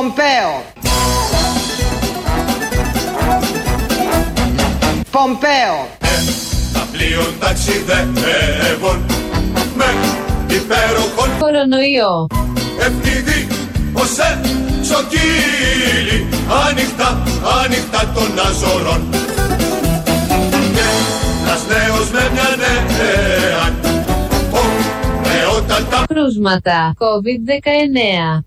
Πομπέο. Πομπέο. Ένα πλοίο ταξιδεύουν με υπέροχον Κορονοϊό. ευθύδι ως εξοκύλι ανοιχτά, ανοιχτά των αζωρών. Και ένας νέος με μια νέα, ο νεότατα Κρούσματα. COVID-19.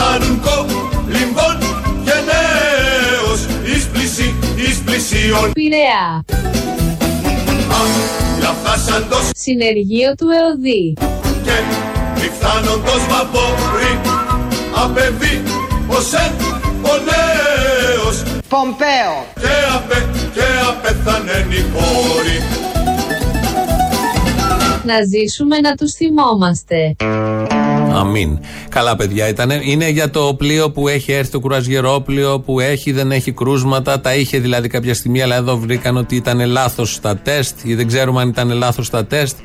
Φτάνουν κολυμβών και νέος εις πλησί, εις πλησίον. Πειραιά. Άλλα φτάσαντος Συνεργείο του ΕΟΔΗ. και μη φθάνοντος βαπόρι απεβεί ως εν ο νέος Πομπέο. και απε και απεθανέν η κόρη. Να ζήσουμε να τους θυμόμαστε. Αμήν. Καλά, παιδιά ήταν. Είναι για το πλοίο που έχει έρθει το κουραζιερόπλοιο, που έχει, δεν έχει κρούσματα. Τα είχε δηλαδή κάποια στιγμή, αλλά εδώ βρήκαν ότι ήταν λάθος στα τεστ ή δεν ξέρουμε αν ήταν λάθος στα τεστ.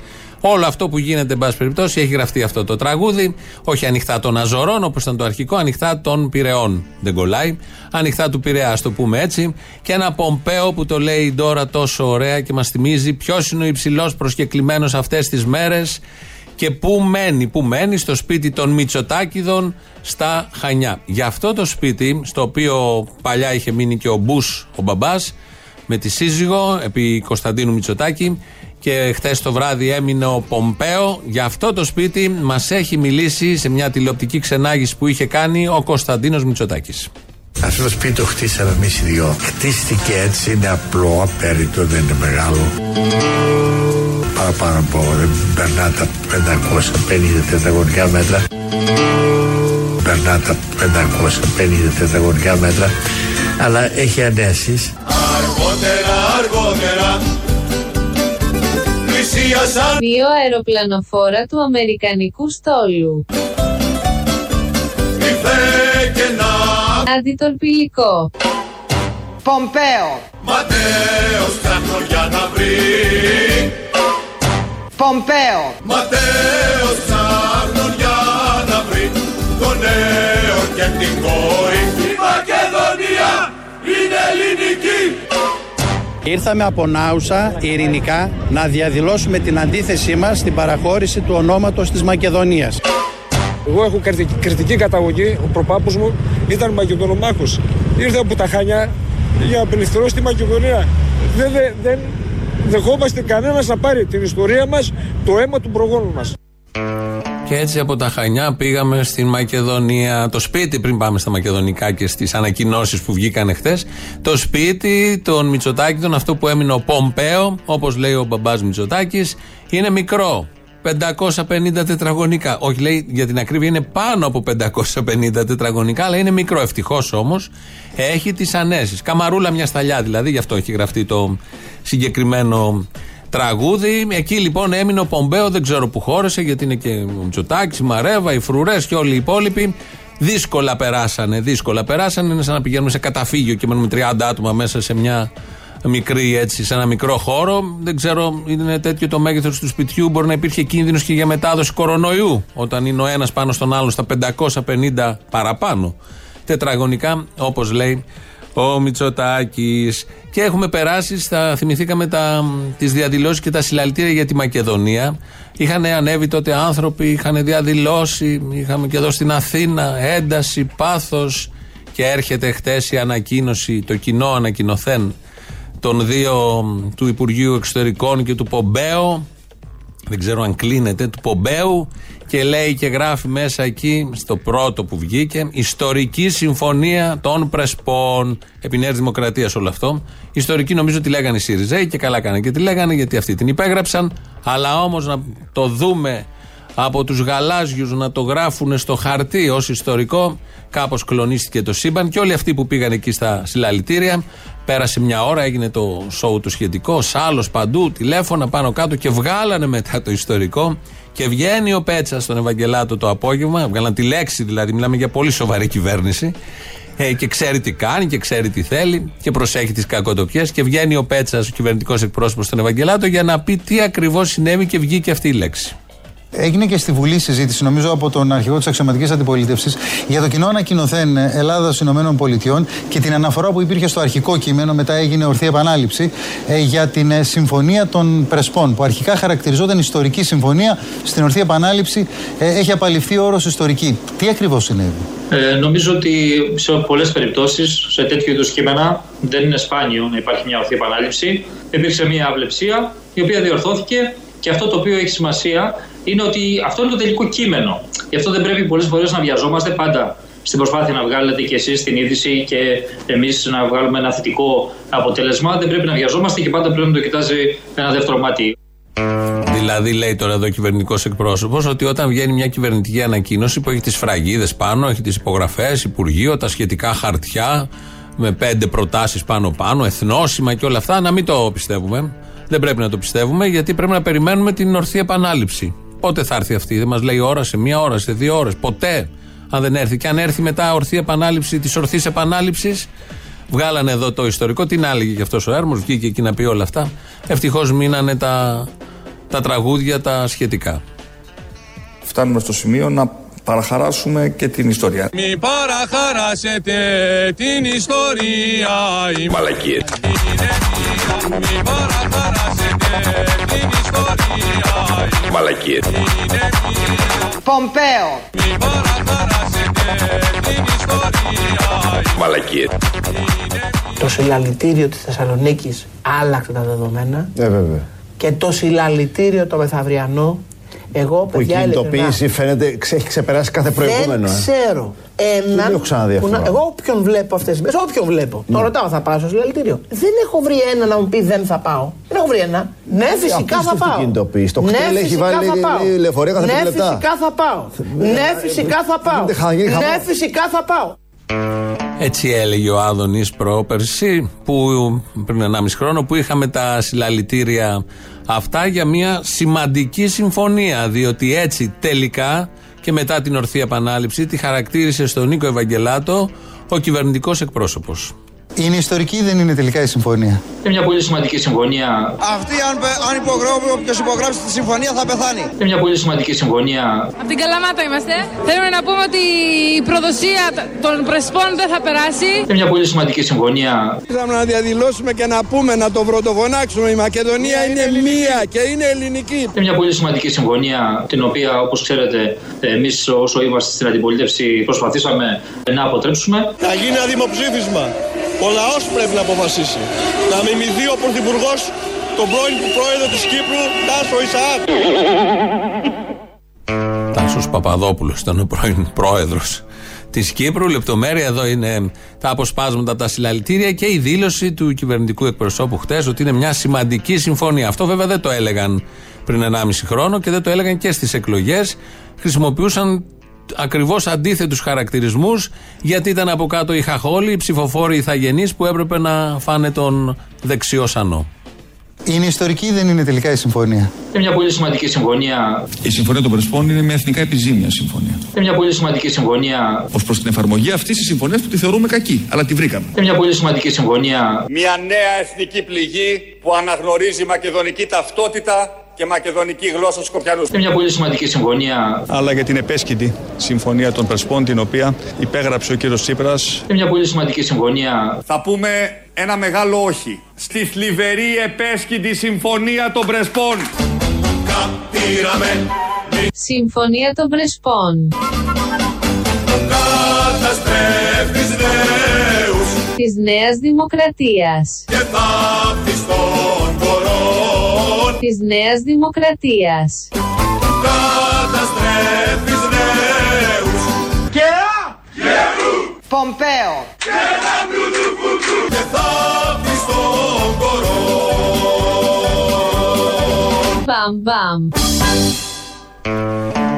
Όλο αυτό που γίνεται, εν πάση περιπτώσει, έχει γραφτεί αυτό το τραγούδι. Όχι ανοιχτά των Αζωρών, όπως ήταν το αρχικό, ανοιχτά των Πυρεών. Δεν κολλάει. Ανοιχτά του Πειραιά, ας το πούμε έτσι. Και ένα Πομπέο που το λέει τώρα τόσο ωραία και μας θυμίζει ποιος είναι ο υψηλός προσκεκλημένος αυτές τις μέρες και πού μένει, πού μένει στο σπίτι των Μητσοτάκηδων στα Χανιά. Γι' αυτό το σπίτι, στο οποίο παλιά είχε μείνει και ο Μπούς, ο μπαμπάς, με τη σύζυγο επί Κωνσταντίνου Μητσοτάκη και χθες το βράδυ έμεινε ο Πομπέο. Γι' αυτό το σπίτι μας έχει μιλήσει σε μια τηλεοπτική ξενάγηση που είχε κάνει ο Κωνσταντίνος Μητσοτάκης. Αυτό το σπίτι το χτίσαμε εμείς οι δυο. Χτίστηκε έτσι, είναι απλό, απέριτο, δεν είναι μεγάλο. Παραπάνω από δεν περνά τα 550 τετραγωνικά μέτρα. Περνά τα 550 τετραγωνικά μέτρα. Αλλά έχει ανέσεις. Αργότερα, αργότερα πλησίασαν Δύο αεροπλανοφόρα του Αμερικανικού στόλου. ήρθε και να Αντιτορπιλικό. Πομπέο. Ματέος ψάχνω για να βρει Πομπέο. Ματέος ψάχνω για να βρει το νέο και την κόρη Η Μακεδονία είναι ελληνική Ήρθαμε από Νάουσα ειρηνικά να διαδηλώσουμε την αντίθεσή μας στην παραχώρηση του ονόματος της Μακεδονίας. Εγώ έχω κριτική, κριτική καταγωγή. Ο προπάπους μου ήταν Μακεδονομάχος. Ήρθε από τα Χανιά για να απελευθερώσει τη Μακεδονία. Δεν, δεν, δεν δεχόμαστε κανένας να πάρει την ιστορία μας, το αίμα του προγόνου μας. Και έτσι από τα Χανιά πήγαμε στην Μακεδονία. Το σπίτι, πριν πάμε στα Μακεδονικά και στις ανακοινώσεις που βγήκαν χθες, το σπίτι των Μητσοτάκητων, αυτό που έμεινε ο Πομπέο, όπως λέει ο μπαμπάς Μητσοτάκης, είναι μικρό. 550 τετραγωνικά. Όχι, λέει για την ακρίβεια είναι πάνω από 550 τετραγωνικά, αλλά είναι μικρό. Ευτυχώς όμως έχει τις ανέσεις. Καμαρούλα μια σταλιά δηλαδή, γι' αυτό έχει γραφτεί το συγκεκριμένο τραγούδι. Εκεί λοιπόν έμεινε ο Πομπέο, δεν ξέρω που χώρεσε, γιατί είναι και ο Μητσοτάκης, η Μαρέβα, οι Φρουρές και όλοι οι υπόλοιποι. Δύσκολα περάσανε, δύσκολα περάσανε. Είναι σαν να πηγαίνουμε σε καταφύγιο και μένουμε 30 άτομα μέσα σε μια μικρή έτσι, σε ένα μικρό χώρο. Δεν ξέρω, είναι τέτοιο το μέγεθος του σπιτιού. Μπορεί να υπήρχε κίνδυνος και για μετάδοση κορονοϊού. Όταν είναι ο ένας πάνω στον άλλον στα 550 παραπάνω τετραγωνικά, όπως λέει ο Μητσοτάκης. Και έχουμε περάσει, στα, θυμηθήκαμε τις διαδηλώσεις και τα συλλαλητήρια για τη Μακεδονία. Είχαν ανέβει τότε άνθρωποι, είχαν διαδηλώσει. Είχαμε και εδώ στην Αθήνα ένταση, πάθος. Και έρχεται χτες η ανακοίνωση, το κοινό ανακοινωθέν των δύο του Υπουργείου Εξωτερικών και του Πομπέου. Δεν ξέρω αν κλείνεται, του Πομπέου. Και λέει και γράφει μέσα εκεί στο πρώτο που βγήκε Ιστορική Συμφωνία των Πρεσπών επί Νέας Δημοκρατίας όλο αυτό. Ιστορική νομίζω τη λέγανε οι ΣΥΡΙΖΑΙ και καλά κάνανε και τη λέγανε γιατί αυτοί την υπέγραψαν. Αλλά όμως να το δούμε από τους γαλάζιους να το γράφουν στο χαρτί ως ιστορικό κάπως κλονίστηκε το σύμπαν και όλοι αυτοί που πήγαν εκεί στα συλλαλητήρια πέρασε μια ώρα, έγινε το σοου του σχετικό, σάλος παντού, τηλέφωνα πάνω κάτω και βγάλανε μετά το ιστορικό και βγαίνει ο Πέτσα στον Ευαγγελάτο το απόγευμα, βγάλαν τη λέξη δηλαδή, μιλάμε για πολύ σοβαρή κυβέρνηση. Ε, και ξέρει τι κάνει και ξέρει τι θέλει και προσέχει τις κακοτοπιές. Και βγαίνει ο Πέτσας, ο κυβερνητικός εκπρόσωπος στον Ευαγγελάτο, για να πει τι ακριβώς συνέβη και βγήκε αυτή η λέξη. Έγινε και στη Βουλή συζήτηση, νομίζω από τον αρχηγό της αξιωματικής αντιπολίτευσης, για το κοινό ανακοινωθέν Ελλάδας Ηνωμένων Πολιτειών και την αναφορά που υπήρχε στο αρχικό κείμενο, μετά έγινε ορθή επανάληψη, ε, για την ε, συμφωνία των Πρεσπών, που αρχικά χαρακτηριζόταν ιστορική συμφωνία. Στην ορθή επανάληψη ε, έχει απαλληφθεί ο όρος ιστορική. Τι ακριβώς συνέβη. Ε, νομίζω ότι σε πολλές περιπτώσεις, σε τέτοιου είδους κείμενα, δεν είναι σπάνιο να υπάρχει μια ορθή επανάληψη. Υπήρξε μια αυλεψία, η οποία διορθώθηκε και αυτό το οποίο έχει σημασία είναι ότι αυτό είναι το τελικό κείμενο. Γι' αυτό δεν πρέπει πολλές φορές να βιαζόμαστε πάντα στην προσπάθεια να βγάλετε και εσείς την είδηση και εμείς να βγάλουμε ένα θετικό αποτέλεσμα. Δεν πρέπει να βιαζόμαστε και πάντα πρέπει να το κοιτάζει ένα δεύτερο μάτι. Δηλαδή, λέει τώρα εδώ ο κυβερνητικός εκπρόσωπος, ότι όταν βγαίνει μια κυβερνητική ανακοίνωση που έχει τις φραγίδες πάνω, έχει τις υπογραφές, Υπουργείο, τα σχετικά χαρτιά, με πέντε προτάσεις πάνω-πάνω, εθνόσημα και όλα αυτά, να μην το πιστεύουμε. Δεν πρέπει να το πιστεύουμε, γιατί πρέπει να περιμένουμε την ορθή επανάληψη. Πότε θα έρθει αυτή, δεν μας λέει ώρα, σε μία ώρα, σε δύο ώρες. Ποτέ, αν δεν έρθει. Και αν έρθει μετά ορθή επανάληψη της ορθής επανάληψης, βγάλανε εδώ το ιστορικό. Τι να έλεγε και αυτός ο Έρμος, βγήκε εκεί να πει όλα αυτά. Ευτυχώς μείνανε τα, τα τραγούδια τα σχετικά. Φτάνουμε στο σημείο να παραχαράσουμε και την ιστορία. Μη παραχαράσετε την ιστορία. Μαλακίες. Μη παραχαράσετε την ιστορία. Μαλακίες. Πομπέο. Μη παραχαράσετε την ιστορία. Μαλακίες. Το συλλαλητήριο της Θεσσαλονίκης άλλαξε τα δεδομένα Ε, βέβαια. και το συλλαλητήριο το μεθαυριανό εγώ Που η παιδιά κινητοποίηση φαίνεται ξε- έχει ξεπεράσει κάθε προηγούμενο. δεν ε. ξέρω έναν Δεν έχω ξαναδεί που να- αυτό. εγώ όποιον βλέπω αυτές τις μέρες, όποιον βλέπω Ναι. το ρωτάω θα πάω στο συλλαλητήριο δεν έχω βρει ένα να μου πει δεν θα πάω δεν έχω βρει ένα ναι φυσικά θα απίστευτη πάω κινητοποίηση. Το ναι κτέλ έχει φυσικά βάλει θα πάω λεωφορεία κάθε ναι πέντε λεπτά. φυσικά θα πάω ναι φυσικά θα πάω γίνεται χα- γίνει ναι χαμός. φυσικά θα πάω Έτσι έλεγε ο Άδωνης πρόπερση, που πριν 1,5 χρόνο, που είχαμε τα συλλαλητήρια αυτά για μια σημαντική συμφωνία. Διότι έτσι τελικά και μετά την ορθή επανάληψη τη χαρακτήρισε στον Νίκο Ευαγγελάτο ο κυβερνητικός εκπρόσωπος. Είναι ιστορική ή δεν είναι τελικά η συμφωνία; Είναι μια πολύ σημαντική συμφωνία. Αυτοί αν, αν υπογράψει, όποιος υπογράψει τη συμφωνία θα πεθάνει. Είναι μια πολύ σημαντική συμφωνία. Από την Καλαμάτα είμαστε. Θέλουμε να πούμε ότι η προδοσία των Πρεσπών δεν θα περάσει. Είναι μια πολύ σημαντική συμφωνία. Ήρθαμε να διαδηλώσουμε και να πούμε, να το πρωτοφωνάξουμε. Η Μακεδονία είναι μία και είναι ελληνική. Είναι μια πολύ σημαντική συμφωνία, την οποία όπως ξέρετε, εμείς όσο είμαστε στην αντιπολίτευση προσπαθήσαμε να αποτρέψουμε. Θα γίνει ένα δημοψήφισμα. Ο λαός πρέπει να αποφασίσει. Να μιμηθεί ο Πρωθυπουργός τον πρώην πρόεδρο της Κύπρου, Τάσο Ισαάκ. Τάσος Παπαδόπουλος ήταν ο πρώην πρόεδρος της Κύπρου. Λεπτομέρεια εδώ είναι τα αποσπάσματα, τα συλλαλητήρια και η δήλωση του κυβερνητικού εκπροσώπου χτες ότι είναι μια σημαντική συμφωνία. Αυτό βέβαια δεν το έλεγαν πριν 1,5 χρόνο και δεν το έλεγαν και στις εκλογές. Χρησιμοποιούσαν ακριβώς αντίθετους χαρακτηρισμούς γιατί ήταν από κάτω οι χαχόλοι, οι ψηφοφόροι ηθαγενείς που έπρεπε να φάνε τον δεξιό σανό. Είναι ιστορική ή δεν είναι τελικά η συμφωνία; Είναι μια πολύ σημαντική συμφωνία. Η Συμφωνία των Πρεσπών είναι μια εθνικά επιζήμια συμφωνία. Είναι μια πολύ σημαντική συμφωνία. Ω προς την εφαρμογή αυτής της συμφωνίας που τη θεωρούμε κακή, αλλά τη βρήκαμε. Είναι μια πολύ σημαντική συμφωνία. Μια νέα εθνική πληγή που αναγνωρίζει μακεδονική ταυτότητα και μακεδονική γλώσσα στους Σκοπιανούς. Είναι μια πολύ σημαντική συμφωνία. Αλλά για την επέσχυτη Συμφωνία των Πρεσπών, την οποία υπέγραψε ο κύριος Τσίπρας. Είναι μια πολύ σημαντική συμφωνία. Θα πούμε ένα μεγάλο όχι στη θλιβερή επέσχυτη συμφωνία των Πρεσπών. Κατήραμε, Συμφωνία των Πρεσπών. καταστρέφεις νέους Της Νέας Δημοκρατίας. και θαύτης των κορών. Της Νέας Δημοκρατίας. Καταστρέφεις νέους Και Πομπέο. και θαύτης των κορών. Μπαμ μπαμ.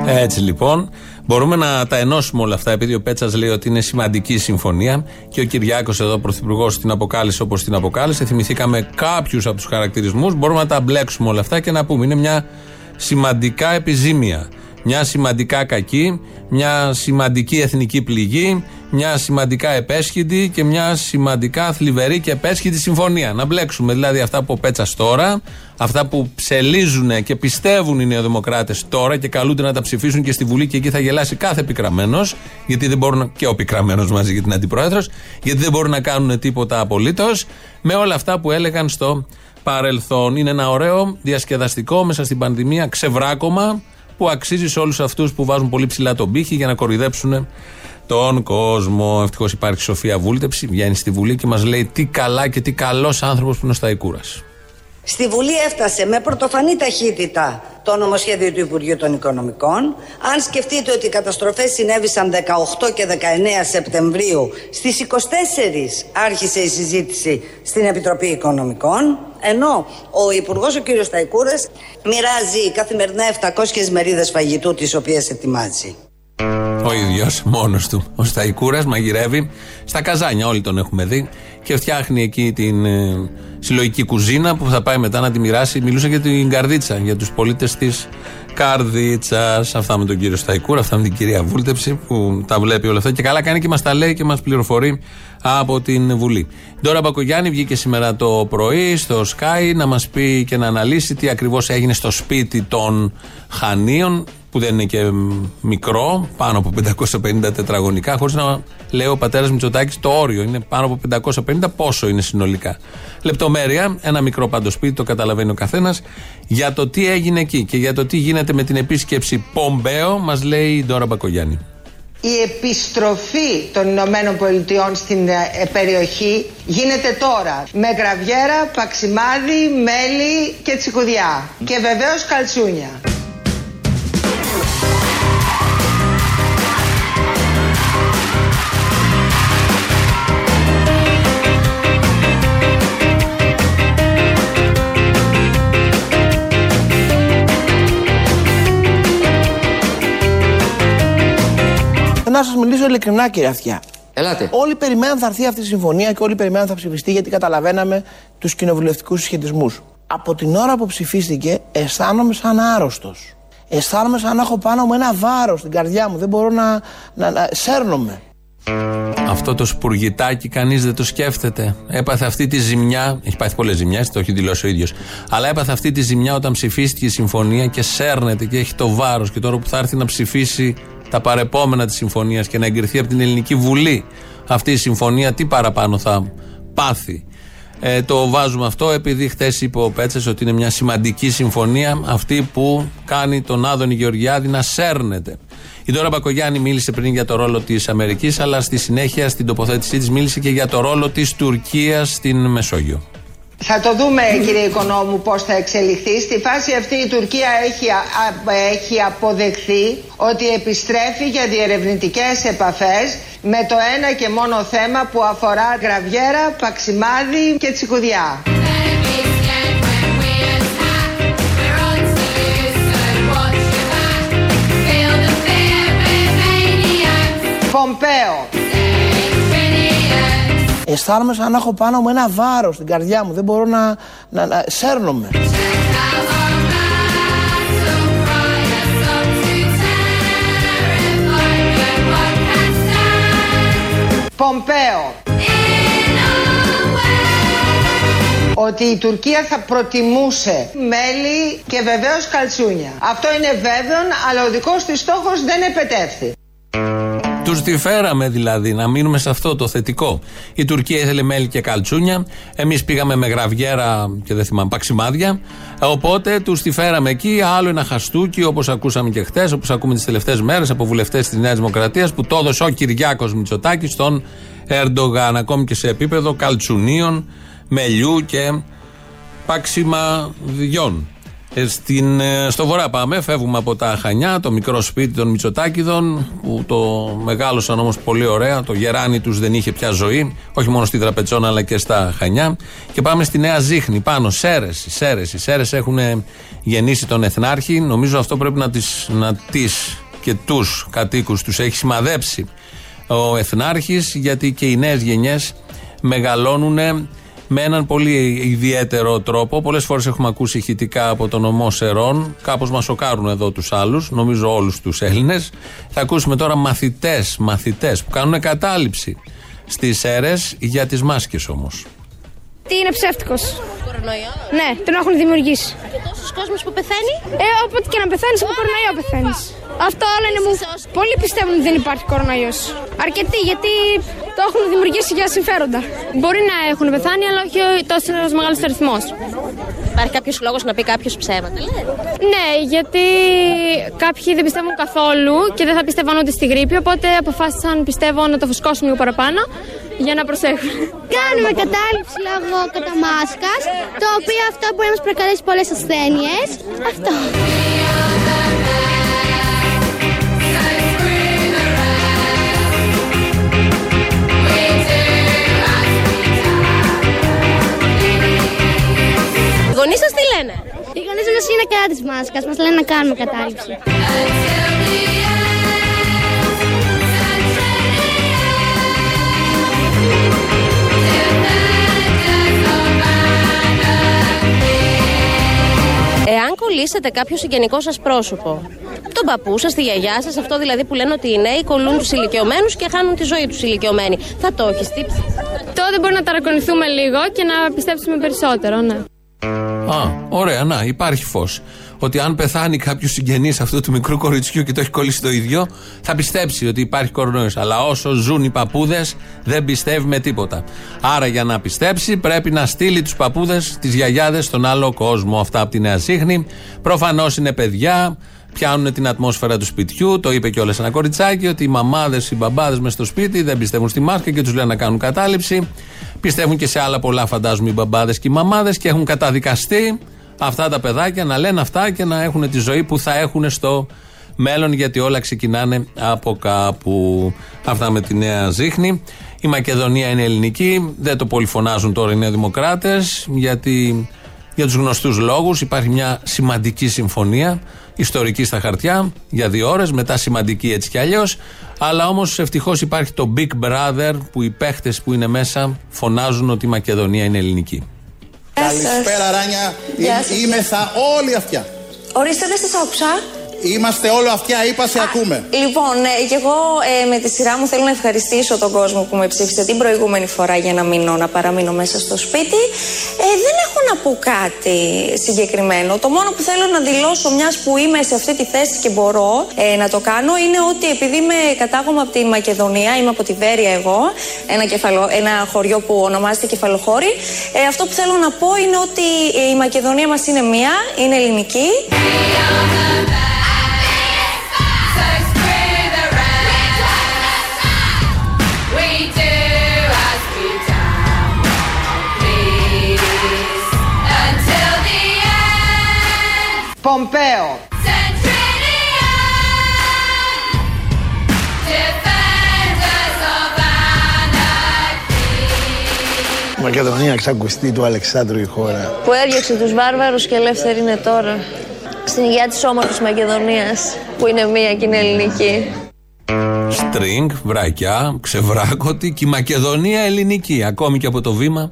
Έτσι λοιπόν, μπορούμε να τα ενώσουμε όλα αυτά, επειδή ο Πέτσας λέει ότι είναι σημαντική συμφωνία και ο Κυριάκος εδώ, πρωθυπουργός, την αποκάλυψε όπως την αποκάλυψε. Θυμηθήκαμε κάποιους από τους χαρακτηρισμούς. Μπορούμε να τα μπλέξουμε όλα αυτά και να πούμε: Είναι μια σημαντικά επιζήμια. Μια σημαντικά κακή, μια σημαντική εθνική πληγή, μια σημαντικά επέσχυντη και μια σημαντικά θλιβερή και επέσχυντη συμφωνία. Να μπλέξουμε δηλαδή αυτά που πέτσας τώρα, αυτά που ψελίζουν και πιστεύουν οι νεοδημοκράτες τώρα και καλούνται να τα ψηφίσουν και στη Βουλή και εκεί θα γελάσει κάθε πικραμένος, γιατί δεν μπορούν να, και ο πικραμένος μαζί για την αντιπρόεδρος, γιατί δεν μπορούν να κάνουν τίποτα απολύτως, με όλα αυτά που έλεγαν στο παρελθόν. Είναι ένα ωραίο διασκεδαστικό μέσα στην πανδημία ξεβράκωμα που αξίζει σε όλους αυτούς που βάζουν πολύ ψηλά τον πύχη για να κοροϊδέψουν τον κόσμο. Ευτυχώς υπάρχει Σοφία Βούλτεψη, βγαίνει στη Βουλή και μας λέει τι καλά και τι καλός άνθρωπος που είναι ο Σταϊκούρας. Στη Βουλή έφτασε με πρωτοφανή ταχύτητα το νομοσχέδιο του Υπουργείου των Οικονομικών. Αν σκεφτείτε ότι οι καταστροφές συνέβησαν 18 και 19 Σεπτεμβρίου, στις 24 άρχισε η συζήτηση στην Επιτροπή Οικονομικών, ενώ ο Υπουργός ο κ. Σταϊκούρας μοιράζει καθημερινά 700 μερίδες φαγητού τις οποίες ετοιμάζει. Ο ίδιος, μόνος του. Ο Σταϊκούρας μαγειρεύει στα καζάνια, όλοι τον έχουμε δει. Και φτιάχνει εκεί την ε, συλλογική κουζίνα που θα πάει μετά να τη μοιράσει. Μιλούσε για την καρδίτσα, για τους πολίτες της καρδίτσας. Αυτά με τον κύριο Σταϊκούρα, αυτά με την κυρία Βούλτεψη που τα βλέπει όλα αυτά. Και καλά κάνει και μας τα λέει και μας πληροφορεί από την Βουλή. Τώρα Μπακογιάννη βγήκε σήμερα το πρωί στο Sky να μας πει και να αναλύσει τι ακριβώς έγινε στο σπίτι των Χανίων που δεν είναι και μικρό, πάνω από 550 τετραγωνικά, χωρίς να λέει ο πατέρας Μητσοτάκης το όριο. Είναι πάνω από 550, πόσο είναι συνολικά. Λεπτομέρεια, ένα μικρό πάντο σπίτι, το καταλαβαίνει ο καθένας. Για το τι έγινε εκεί και για το τι γίνεται με την επίσκεψη Πομπέο, μας λέει η Ντόρα Μπακογιάννη. Η επιστροφή των Ηνωμένων Πολιτειών στην ε, περιοχή γίνεται τώρα με γραβιέρα, παξιμάδι, μέλι και τσικουδιά και βεβαίως καλτσούνια. Να σας μιλήσω ειλικρινά, κύριε Αυτιά. Ελάτε. Όλοι περιμέναν θα έρθει αυτή η συμφωνία και όλοι περιμέναν θα ψηφιστεί γιατί καταλαβαίναμε τους κοινοβουλευτικούς συσχετισμούς. Από την ώρα που ψηφίστηκε, αισθάνομαι σαν άρρωστος. Αισθάνομαι σαν να έχω πάνω μου ένα βάρος στην καρδιά μου. Δεν μπορώ να. να, να σέρνομαι. Αυτό το σπουργητάκι κανείς δεν το σκέφτεται. Έπαθε αυτή τη ζημιά. Έχει πάθει πολλές ζημιές, το έχει δηλώσει ο ίδιος. Αλλά έπαθε αυτή τη ζημιά όταν ψηφίστηκε η συμφωνία και σέρνεται και έχει το βάρος. Και τώρα που θα έρθει να ψηφίσει τα παρεπόμενα της συμφωνίας και να εγκριθεί από την Ελληνική Βουλή αυτή η συμφωνία, τι παραπάνω θα πάθει. Ε, το βάζουμε αυτό επειδή χθες είπε ο Πέτσες ότι είναι μια σημαντική συμφωνία αυτή που κάνει τον Άδωνη Γεωργιάδη να σέρνεται. Η Δώρα Μπακογιάννη μίλησε πριν για το ρόλο της Αμερικής, αλλά στη συνέχεια στην τοποθέτησή της μίλησε και για το ρόλο της Τουρκίας στην Μεσόγειο. Θα το δούμε κύριε Οικονόμου πώς θα εξελιχθεί. Στη φάση αυτή η Τουρκία έχει, α- α- έχει αποδεχθεί ότι επιστρέφει για διερευνητικές επαφές με το ένα και μόνο θέμα που αφορά γραβιέρα, παξιμάδι και τσικουδιά. Πομπέο. Αισθάνομαι σαν να έχω πάνω μου ένα βάρος στην καρδιά μου. Δεν μπορώ να, να, να σέρνομαι. Πομπέο. Ότι η Τουρκία θα προτιμούσε μέλι και βεβαίως καλτσούνια. Αυτό είναι βέβαιο, αλλά ο δικός της στόχος δεν επετεύθη. Τους τη φέραμε δηλαδή, να μείνουμε σε αυτό το θετικό. Η Τουρκία ήθελε μέλι και καλτσούνια. Εμείς πήγαμε με γραβιέρα και δεν θυμάμαι, παξιμάδια. Οπότε τους τη φέραμε εκεί. Άλλο ένα χαστούκι, όπως ακούσαμε και χθε, όπως ακούμε τις τελευταίες μέρες από βουλευτές της Νέας Δημοκρατίας, που το έδωσε ο Κυριάκος Μητσοτάκης στον Ερντογάν. Ακόμη και σε επίπεδο καλτσουνίων, μελιού και παξιμαδιών. Ε, Στην, ε, στο βορρά πάμε, φεύγουμε από τα Χανιά, το μικρό σπίτι των Μητσοτάκηδων, που το μεγάλωσαν όμως πολύ ωραία. Το γεράνι τους δεν είχε πια ζωή, όχι μόνο στη Τραπετσόνα αλλά και στα Χανιά. Και πάμε στη Νέα Ζήχνη, πάνω, Σέρες. Οι Σέρες, οι Σέρες έχουν γεννήσει τον Εθνάρχη. Νομίζω αυτό πρέπει να τις, να τις και τους κατοίκους τους έχει σημαδέψει ο Εθνάρχης, γιατί και οι νέες γενιές μεγαλώνουν με έναν πολύ ιδιαίτερο τρόπο. Πολλές φορές έχουμε ακούσει ηχητικά από τον ομό Σερών. Κάπως μας σοκάρουν εδώ τους άλλους, νομίζω όλους τους Έλληνες. Θα ακούσουμε τώρα μαθητές μαθητές που κάνουν κατάληψη στις αίρες για τις μάσκες όμως. Τι είναι ψεύτικος. Κορονοϊό. Ναι, τον έχουν δημιουργήσει. Και τόσου κόσμος που πεθαίνει; Ε, όποτε και να πεθάνεις, από κορονοϊό πεθαίνεις. Αυτό όλο είναι μου. Πολλοί πιστεύουν ότι δεν υπάρχει κορονοϊός. Αρκετοί, γιατί το έχουν δημιουργήσει για συμφέροντα. Μπορεί να έχουν πεθάνει, αλλά όχι τόσο μεγάλος αριθμός. Υπάρχει κάποιος λόγος να πει κάποιος ψέματα. λέει. Ναι, γιατί κάποιοι δεν πιστεύουν καθόλου και δεν θα πιστεύαν ούτε στη γρήπη, οπότε αποφάσισαν, πιστεύω, να το φουσκώσουν λίγο παραπάνω για να προσέχουν. Κάνουμε κατάληψη λόγω κατά μάσκας, το οποίο αυτό μπορεί να μας προκαλέσει πολλές ασθένειες. Αυτό. Οι γονείς σας τι λένε; Οι γονείς μας είναι κατά της μάσκας, μας λένε να κάνουμε κατάληψη. Εάν κολλήσετε κάποιο συγγενικό σας πρόσωπο, τον παππού σας, τη γιαγιά σας, αυτό δηλαδή που λένε ότι οι νέοι κολλούν τους ηλικιωμένους και χάνουν τη ζωή τους ηλικιωμένοι, θα το έχεις τύψει; Τότε μπορεί να ταρακονηθούμε λίγο και να πιστέψουμε περισσότερο, ναι. Α, ωραία, να, υπάρχει φως. Ότι αν πεθάνει κάποιος συγγενής αυτού του μικρού κοριτσιού και το έχει κολλήσει το ίδιο, θα πιστέψει ότι υπάρχει κορονοϊός. Αλλά όσο ζουν οι παππούδες, δεν πιστεύει με τίποτα. Άρα για να πιστέψει, πρέπει να στείλει τους παππούδες, τις γιαγιάδες στον άλλο κόσμο. Αυτά από τη Νέα Σύχνη. Προφανώς είναι παιδιά, πιάνουν την ατμόσφαιρα του σπιτιού. Το είπε κιόλα ένα κοριτσάκι ότι οι μαμάδες, οι μπαμπάδες μες στο σπίτι δεν πιστεύουν στη μάσκα και τους λένε να κάνουν κατάληψη. Πιστεύουν και σε άλλα πολλά, φαντάζομαι, οι μπαμπάδες και οι μαμάδες και έχουν καταδικαστεί αυτά τα παιδάκια να λένε αυτά και να έχουν τη ζωή που θα έχουν στο μέλλον γιατί όλα ξεκινάνε από κάπου. Αυτά με τη Νέα Ζήχνη. Η Μακεδονία είναι ελληνική. Δεν το πολυφωνάζουν τώρα οι Νεοδημοκράτε γιατί για τους γνωστούς λόγους υπάρχει μια σημαντική συμφωνία ιστορική στα χαρτιά για δύο ώρες, μετά σημαντική έτσι κι αλλιώς. Αλλά όμως ευτυχώς υπάρχει το Big Brother που οι παίχτες που είναι μέσα φωνάζουν ότι η Μακεδονία είναι ελληνική. Καλησπέρα Ράνια. Γεια σας. Είμαι θα όλοι αυτιά. Ορίστε, δεν σας άκουσα. Είμαστε όλο αυτιά, είπα σε ακούμε. Λοιπόν, ε, και εγώ ε, με τη σειρά μου θέλω να ευχαριστήσω τον κόσμο που με ψήφισε την προηγούμενη φορά για να μείνω, να παραμείνω μέσα στο σπίτι. Ε, δεν έχω να πω κάτι συγκεκριμένο. Το μόνο που θέλω να δηλώσω, μιας που είμαι σε αυτή τη θέση και μπορώ ε, να το κάνω, είναι ότι επειδή είμαι κατάγομαι από τη Μακεδονία, είμαι από τη Βέρεια εγώ, ένα, κεφαλο, ένα χωριό που ονομάζεται Κεφαλοχώρη. Ε, αυτό που θέλω να πω είναι ότι η Μακεδονία μας είναι μία, είναι ελληνική. Πομπέο. Μακεδονία ξακουστή του Αλεξάνδρου η χώρα. που έδιωξε τους βάρβαρους και ελεύθερη είναι τώρα. Στην υγεία της όμορφης Μακεδονίας, που είναι μία και είναι ελληνική. Στριγκ, βρακιά, ξεβράκωτη και η Μακεδονία ελληνική. Ακόμη και από το βήμα,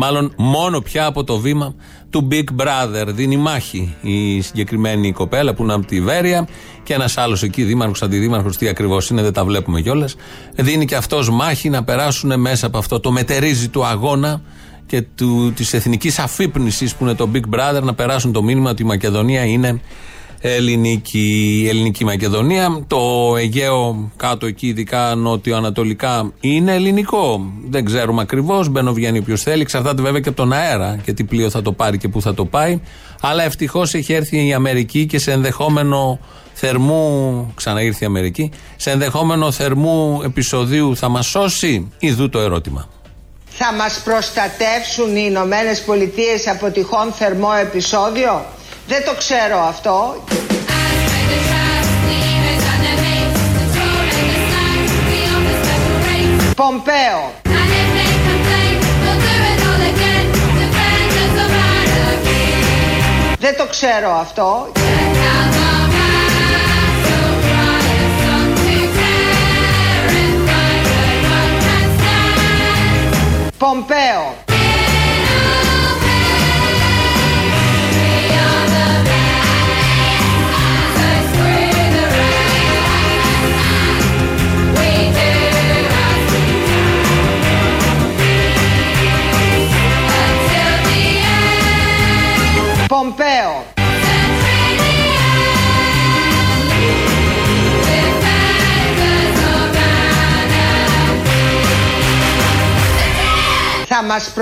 μάλλον μόνο πια από το βήμα του Big Brother. Δίνει μάχη η συγκεκριμένη κοπέλα που είναι από τη Βέρεια και ένας άλλος εκεί, δήμαρχος, αντιδήμαρχος, τι ακριβώς είναι, δεν τα βλέπουμε κιόλας. Δίνει και αυτός μάχη να περάσουν μέσα από αυτό το μετερίζει του αγώνα και του, της εθνικής αφύπνισης που είναι το Big Brother να περάσουν το μήνυμα ότι η Μακεδονία είναι ελληνική, ελληνική Μακεδονία. Το Αιγαίο κάτω εκεί, ειδικά νότιο-ανατολικά, είναι ελληνικό. Δεν ξέρουμε ακριβώς. Μπαίνω, βγαίνει όποιο θέλει. Εξαρτάται βέβαια και από τον αέρα και τι πλοίο θα το πάρει και πού θα το πάει. Αλλά ευτυχώς έχει έρθει η Αμερική και σε ενδεχόμενο θερμού. Ξαναήρθε η Αμερική. Σε ενδεχόμενο θερμού επεισοδίου θα μας σώσει. Ιδού το ερώτημα. Θα μας προστατεύσουν οι Ηνωμένες Πολιτείες από τυχόν θερμό επεισόδιο; Δεν το ξέρω αυτό. Πομπέο. Δεν το ξέρω αυτό.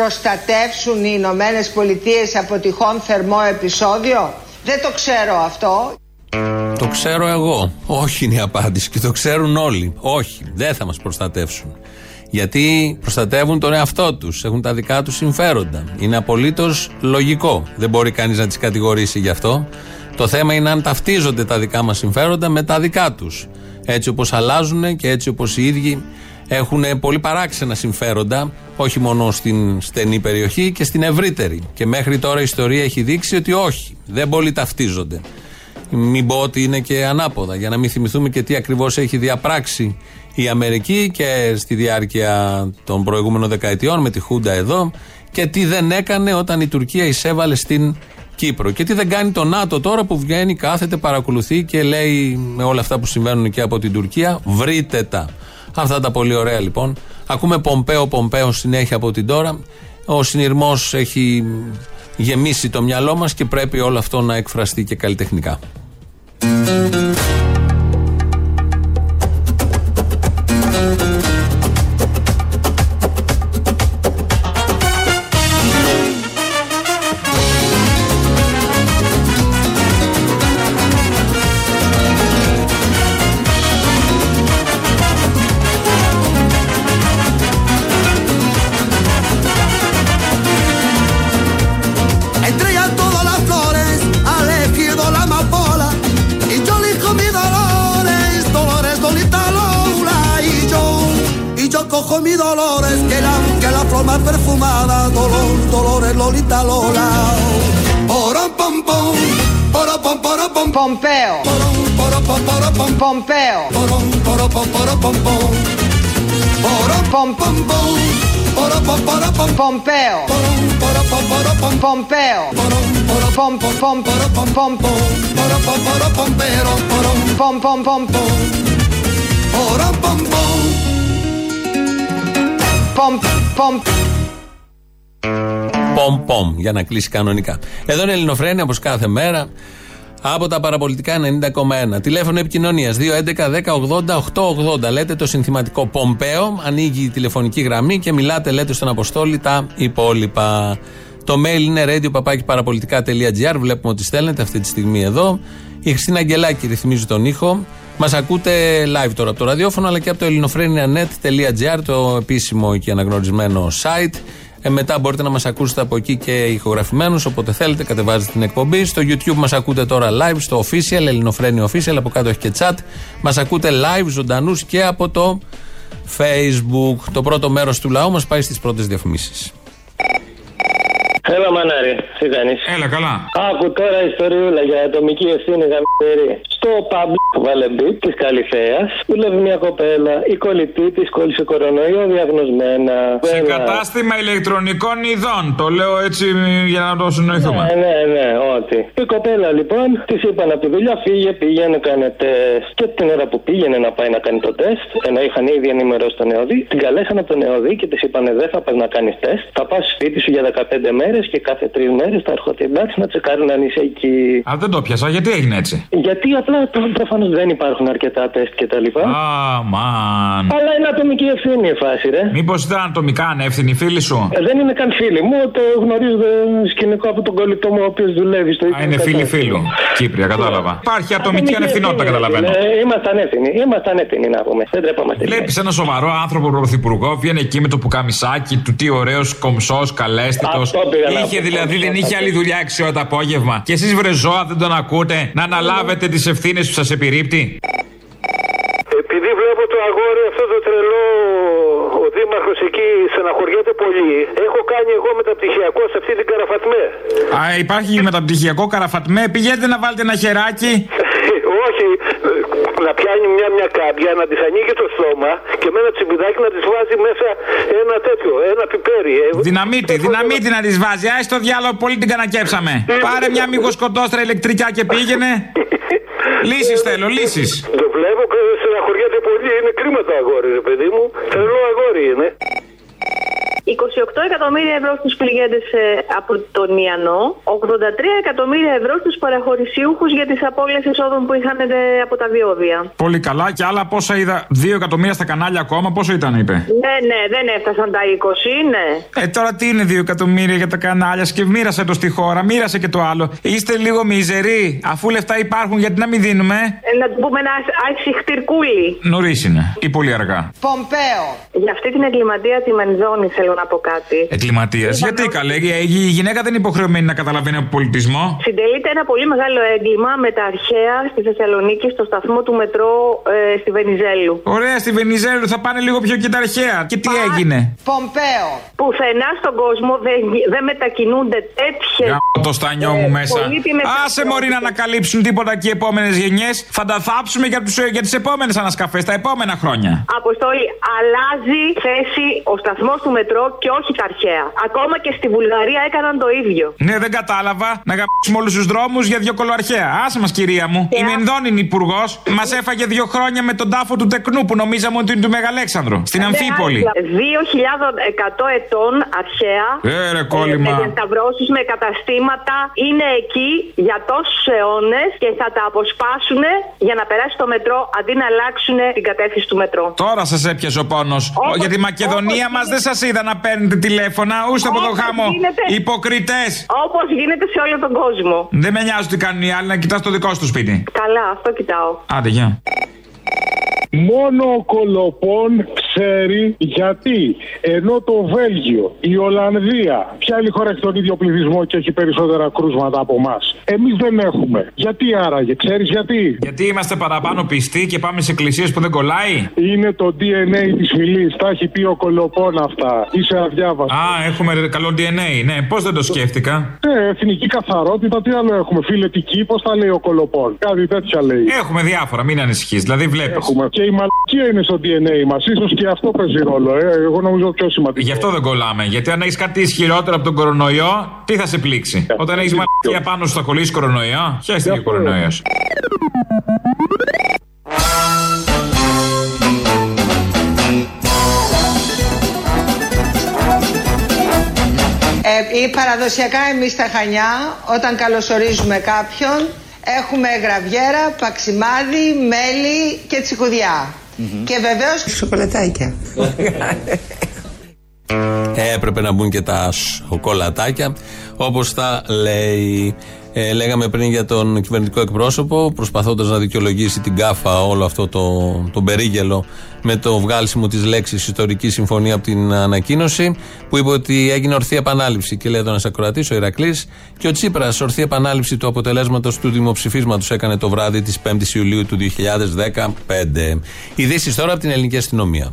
Προστατεύσουν οι Ηνωμένες Πολιτείες από τυχόν θερμό επεισόδιο; Δεν το ξέρω αυτό. Το ξέρω εγώ. Όχι είναι η απάντηση και το ξέρουν όλοι. Όχι, δεν θα μας προστατεύσουν. Γιατί προστατεύουν τον εαυτό τους, έχουν τα δικά τους συμφέροντα. Είναι απολύτως λογικό. Δεν μπορεί κανείς να τις κατηγορήσει γι' αυτό. Το θέμα είναι αν ταυτίζονται τα δικά μας συμφέροντα με τα δικά τους. Έτσι όπως αλλάζουν και έτσι όπως οι ίδιοι έχουν πολύ παράξενα συμφέροντα, όχι μόνο στην στενή περιοχή και στην ευρύτερη. Και μέχρι τώρα η ιστορία έχει δείξει ότι όχι, δεν πολύ ταυτίζονται. Μην πω ότι είναι και ανάποδα, για να μην θυμηθούμε και τι ακριβώς έχει διαπράξει η Αμερική και στη διάρκεια των προηγούμενων δεκαετιών με τη Χούντα εδώ και τι δεν έκανε όταν η Τουρκία εισέβαλε στην Κύπρο. Και τι δεν κάνει το ΝΑΤΟ τώρα που βγαίνει, κάθεται, παρακολουθεί και λέει με όλα αυτά που συμβαίνουν και από την Τουρκία, βρείτε τα. Αυτά τα πολύ ωραία λοιπόν. Ακούμε Πομπέο Πομπέο συνέχεια από την τώρα. Ο συνειρμός έχει γεμίσει το μυαλό μας και πρέπει όλο αυτό να εκφραστεί και καλλιτεχνικά. Πομ, πομ, πομ, πομ, πομ, πομ. Πομ, πομ, πομ, πομ. Πομ, πομ. Πομ πομ για να κλείσει κανονικά. Εδώ είναι η Ελληνοφρένια όπως κάθε μέρα από τα παραπολιτικά 90,1. Τηλέφωνο επικοινωνίας 211-1080-880. Λέτε το συνθηματικό Πομπέο, ανοίγει η τηλεφωνική γραμμή και μιλάτε, λέτε στον Αποστόλη τα υπόλοιπα. Το mail είναι radio.parapolitica.gr. Βλέπουμε ότι στέλνετε αυτή τη στιγμή εδώ. Η Χριστίνα Αγγελάκη ρυθμίζει τον ήχο. Μας ακούτε live τώρα από το ραδιόφωνο αλλά και από το ελληνοφρένια.net.gr, το επίσημο και αναγνωρισμένο site. Ε, μετά μπορείτε να μας ακούσετε από εκεί και ηχογραφημένους. Όποτε θέλετε, κατεβάζετε την εκπομπή. Στο YouTube μας ακούτε τώρα live, στο official, Ελληνοφρένιο official. Από κάτω έχει και chat. Μας ακούτε live, ζωντανούς και από το Facebook. Το πρώτο μέρος του λαού μας πάει στις πρώτες διαφημίσεις. Έλα μανάρι, τι κάνεις; Έλα καλά. Άκου τώρα ιστοριούλα για ατομική ευθύνη γαμμένη. Στο public βαλεμπί της Καλυθέας δουλεύει μια κοπέλα. Η κολλητή της κόλλησε κορονοϊό διαγνωσμένα. Σε Ένα- κατάστημα ηλεκτρονικών ειδών. Το λέω έτσι για να το συνοηθούμε. Ναι, ναι, ναι, ό,τι. Η κοπέλα λοιπόν της είπαν από τη δουλειά, φύγε, πήγαινε, κάνε τεστ. Και την ώρα που πήγαινε να πάει να κάνει το τεστ, ενώ είχαν ήδη ενημερώσει τον ΕΟΔΗ, την καλέσαν από τον ΕΟΔΗ και της είπαν δεν θα πας να κάνεις τεστ. Θα πας σπίτι σου για 15 μέρες και κάθε τρεις μέρες θα έρχονται εντάξει να τσεκάρουν αν είσαι εκεί. Α, δεν το πιάσα. Γιατί έγινε έτσι; Γιατί απλά προφανώς δεν υπάρχουν αρκετά τεστ κτλ. Αμάν. Αλλά είναι ατομική ευθύνη η φάση, ρε. Μήπως ήταν ατομικά ανεύθυνη φίλη σου; Ε, Δεν είναι καν φίλη μου, το γνωρίζω ε, σκηνικό από τον κολλητό μου ο οποίος δουλεύει στο ίδιο. Α, είναι φίλη φίλου. Κύπρια, κατάλαβα. Υπάρχει ατομική ανευθυνότητα, καταλαβαίνω. Ε, Ήμασταν έτοιμοι, ήμασταν έτοιμοι να πούμε. Δεν τρέπαμαστε. Βλέπεις ένα σοβαρό άνθρωπο πρωθυπουργό, βγαίνει εκεί με το πουκαμισάκι του, τι ωραίος, κομψός, καλέσθητο. Αυτό πήγα να Είχε πω. δηλαδή, δεν είχε άλλη δουλειά 6 ώρα το απόγευμα. Και εσείς βρε ζώα δεν τον ακούτε; Να αναλάβετε τις ευθύνες που σας επιρρύπτει. Επειδή βλέπω το αγόρι αυτό το τρελό, ο δήμαρχος εκεί στεναχωριέται πολύ. Έχω κάνει εγώ μεταπτυχιακό σε αυτή την καραφατμέ. Α, υπάρχει μεταπτυχιακό καραφατμέ; Πηγαίνετε να βάλετε ένα χεράκι. Όχι, ε, να πιάνει μια μια κάμπια, να τη ανοίγει το στόμα και με ένα τσιμπιδάκι να τη βάζει μέσα ένα τέτοιο, ένα πιπέρι. Ε, Δυναμίτη, δυναμίτη να τη βάζει. Άι στο διάλογο, πολύ την κανακέψαμε. Πάρε μια μυγοσκοτόστρα ηλεκτρικά και πήγαινε. Λύσει θέλω, λύσει. Το βλέπω και στεναχωριέται πολύ. Είναι κρίμα το αγόρι, ρε παιδί μου. Τρελό αγόρι είναι. 28 εκατομμύρια ευρώ στους πληγέντες από τον Ιαννό, 83 εκατομμύρια ευρώ στους παραχωρησιούχους για τις απώλειες εσόδων που είχαν ε, από τα διόδια. Πολύ καλά. Και άλλα πόσα είδα. 2 εκατομμύρια στα κανάλια ακόμα, πόσο ήταν, είπε; Ναι, ναι, δεν έφτασαν τα 20, ναι. Ε, τώρα τι είναι 2 εκατομμύρια για τα κανάλια και μοίρασε το στη χώρα, μοίρασε και το άλλο. Είστε λίγο μιζεροί. Αφού λεφτά υπάρχουν, γιατί να μην δίνουμε; Ε, να του πούμε ένα αϊσυχτυρκούλι. Νωρίς είναι. Ή πολύ αργά. Πομπέο. Για αυτή την εγκληματία τη Μενδώνη θέλω να πω κάτι. Εγκληματίας. Γιατί καλέ, η γυναίκα δεν είναι υποχρεωμένη να καταλαβαίνει από πολιτισμό. Συντελείται ένα πολύ μεγάλο έγκλημα με τα αρχαία στη Θεσσαλονίκη στο σταθμό του μετρό ε, στη Βενιζέλου. Ωραία, στη Βενιζέλου θα πάνε λίγο πιο και τα αρχαία. Και τι έγινε; Πομπέο. Πουθενά στον κόσμο δεν, δεν μετακινούνται τέτοιες. Για το στανιό μου μέσα. Άσε μωρή να ανακαλύψουν τίποτα και οι επόμενες γενιές. Θα τα θάψουμε για, τους, για τις επόμενες ανασκαφές, τα επόμενα χρόνια. Αποστόλη, αλλάζει θέση ο σταθμός του μετρό και όχι τα αρχαία. Ακόμα και στη Βουλγαρία έκαναν το ίδιο. Ναι, δεν κατάλαβα να γαμπήσουμε όλους τους δρόμους για δύο κολοαρχαία. Άσε μας, κυρία μου. Η Μενδώνη υπουργός. Μας έφαγε δύο χρόνια με τον τάφο του τεκνού που νομίζαμε ότι είναι του Μεγαλέξανδρου. Στην Ναι, Αμφίπολη. 2.100 ετών αρχαία. Ε, ρε, κόλλημα. Με διασταυρώσεις, με καταστήματα. Είναι εκεί για τόσους αιώνες και θα τα αποσπάσουν για να περάσει το μετρό αντί να αλλάξουν την κατεύθυνση του μετρό. Τώρα σας έπιασε ο πόνος. Για τη Μακεδονία μας δεν σας είδα να παίρνετε τηλέφωνα. Ούστε από το Όπως χάμο. γίνεται. Υποκριτές. Όπως γίνεται σε όλο τον κόσμο. Δεν με νοιάζει τι κάνουν οι άλλοι, να κοιτάς το δικό σου το σπίτι. Καλά, αυτό κοιτάω. Άντε, γεια. Μόνο ο Κολοπών ξέρει γιατί ενώ το Βέλγιο, η Ολλανδία, ποια άλλη χώρα έχει τον ίδιο πληθυσμό και έχει περισσότερα κρούσματα από εμάς; Εμείς δεν έχουμε. Γιατί άραγε, ξέρεις γιατί; Γιατί είμαστε παραπάνω πιστοί και πάμε σε εκκλησίες που δεν κολλάει; Είναι το DNA της φυλή. Τα έχει πει ο Κολοπών αυτά. Είσαι αδιάβαστος. Α, έχουμε ρε, καλό DNA. Ναι, πώς δεν το σκέφτηκα; Ε, εθνική καθαρότητα, τι άλλο έχουμε; Φιλετική, πώς τα λέει ο Κολοπών; Κάτι τέτοια λέει. Έχουμε διάφορα, μην ανησυχείς. Δηλαδή βλέπεις. Έχουμε. Και η μαλακία είναι στο DNA μας. σω και αυτό παίζει ρόλο. Ε. Εγώ νομίζω πιο σημαντικό. Γι' αυτό δεν κολλάμε. Γιατί αν έχεις κάτι ισχυρότερο από τον κορονοϊό, τι θα σε πλήξει; Όταν έχεις μαλακία πάνω σου θα κολλήσει κορονοϊό, χαίρεστε και κορονοϊός. Ε, ή παραδοσιακά εμείς στα Χανιά, όταν καλωσορίζουμε κάποιον, έχουμε γραβιέρα, παξιμάδι, μέλι και τσικουδιά. Και βεβαίως σοκολατάκια. Ε, έπρεπε να μπουν και τα σοκολατάκια, όπως τα λέει. Ε, λέγαμε πριν για τον κυβερνητικό εκπρόσωπο, προσπαθώντας να δικαιολογήσει την κάφα όλο αυτό το, το περίγελο με το βγάλσιμο της λέξης Ιστορική Συμφωνία από την ανακοίνωση, που είπε ότι έγινε ορθή επανάληψη. Και λέει εδώ ένας ακροατής, ο Ηρακλής, και ο Τσίπρας, ορθή επανάληψη του αποτελέσματος του δημοψηφίσματος έκανε το βράδυ της 5η Ιουλίου του 2015. Ειδήσεις τώρα από την ελληνική αστυνομία.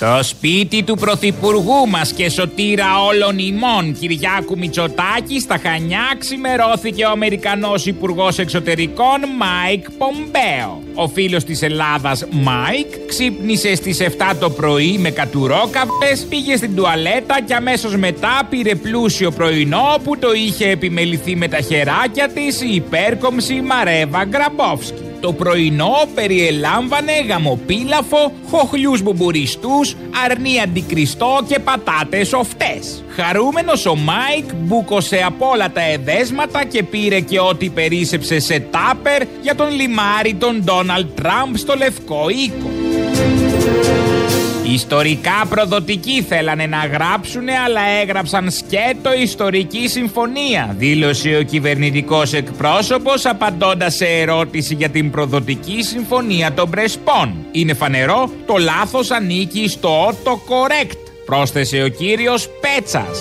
Το σπίτι του Πρωθυπουργού μας και σωτήρα όλων ημών Κυριάκου Μητσοτάκη στα Χανιά ξημερώθηκε ο Αμερικανός Υπουργός Εξωτερικών Μάικ Πομπέο. Ο φίλος της Ελλάδας Μάικ ξύπνησε στις 7 το πρωί με κατουρόκαβλες, πήγε στην τουαλέτα και αμέσως μετά πήρε πλούσιο πρωινό που το είχε επιμεληθεί με τα χεράκια της η υπέρκομψη Μαρέβα Γκραμπόφσκι. Το πρωινό περιελάμβανε γαμοπίλαφο, χοχλιούς μπουμπουριστούς, αρνί αντικριστό και πατάτες οφτές. Χαρούμενος ο Μάικ μπούκωσε από όλα τα εδέσματα και πήρε και ό,τι περίσεψε σε τάπερ για τον λιμάρη τον Ντόναλτ Τραμπ στο Λευκό Οίκο. Ιστορικά προδοτικοί θέλανε να γράψουνε, αλλά έγραψαν σκέτο ιστορική συμφωνία, δήλωσε ο κυβερνητικός εκπρόσωπος απαντώντας σε ερώτηση για την προδοτική συμφωνία των Πρεσπών. Είναι φανερό, το λάθος ανήκει στο autocorrect, πρόσθεσε ο κύριος Πέτσας.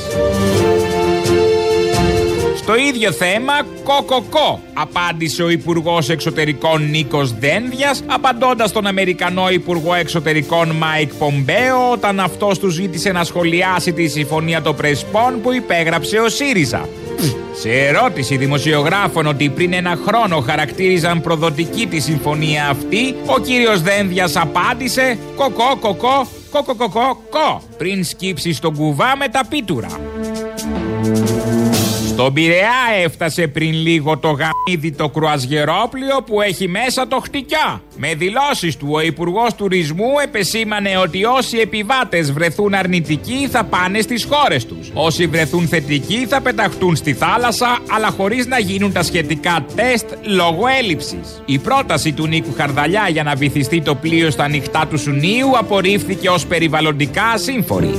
Στο ίδιο θέμα, κοκοκό, απάντησε ο Υπουργός Εξωτερικών Νίκος Δένδιας, απαντώντας στον Αμερικανό Υπουργό Εξωτερικών Μάικ Πομπέο, όταν αυτός του ζήτησε να σχολιάσει τη συμφωνία των Πρεσπών που υπέγραψε ο ΣΥΡΙΖΑ. Σε ερώτηση δημοσιογράφων ότι πριν ένα χρόνο χαρακτήριζαν προδοτική τη συμφωνία αυτή, ο κύριος Δένδιας απάντησε «Κοκό, κοκό, κοκο, κοκό, κο» πριν σκύψει στον κουβά με τα πίτουρα. Στον Πειραιά έφτασε πριν λίγο το γαμίδι το κρουαζιερόπλιο που έχει μέσα το χτυκιά. Με δηλώσεις του ο Υπουργός Τουρισμού επεσήμανε ότι όσοι επιβάτες βρεθούν αρνητικοί θα πάνε στις χώρες τους. Όσοι βρεθούν θετικοί θα πεταχτούν στη θάλασσα αλλά χωρίς να γίνουν τα σχετικά τεστ λόγω έλλειψης. Η πρόταση του Νίκου Χαρδαλιά για να βυθιστεί το πλοίο στα νυχτά του Σουνίου απορρίφθηκε ως περιβαλλοντικά ασύμφορη.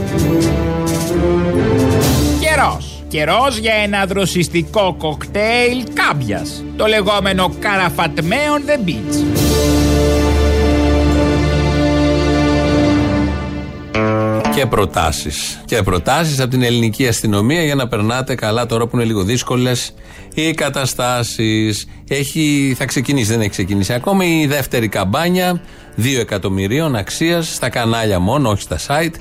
Καιρός. Καιρός για ένα δροσιστικό κοκτέιλ κάμπιας. Το λεγόμενο καραφατμέ on the beach. Και προτάσεις. Και προτάσεις από την ελληνική αστυνομία για να περνάτε καλά τώρα που είναι λίγο δύσκολες οι καταστάσεις. Θα ξεκινήσει, δεν έχει ξεκινήσει ακόμα, η δεύτερη καμπάνια 2 εκατομμυρίων αξίας στα κανάλια μόνο, όχι στα site.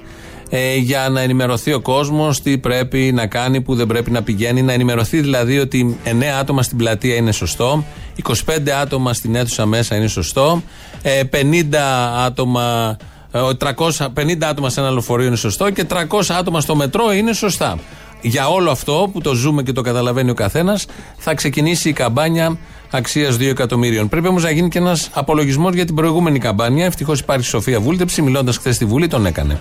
Ε, για να ενημερωθεί ο κόσμος τι πρέπει να κάνει, που δεν πρέπει να πηγαίνει. Να ενημερωθεί δηλαδή ότι 9 άτομα στην πλατεία είναι σωστό, 25 άτομα στην αίθουσα μέσα είναι σωστό, ε, 50 άτομα. ε, 350 άτομα σε ένα λεωφορείο είναι σωστό και 300 άτομα στο μετρό είναι σωστά. Για όλο αυτό που το ζούμε και το καταλαβαίνει ο καθένας, θα ξεκινήσει η καμπάνια αξίας 2 εκατομμύριων. Πρέπει όμως να γίνει και ένας απολογισμός για την προηγούμενη καμπάνια. Ευτυχώς υπάρχει η Σοφία Βούλτεψη, μιλώντας χθες στη Βουλή, τον έκανε.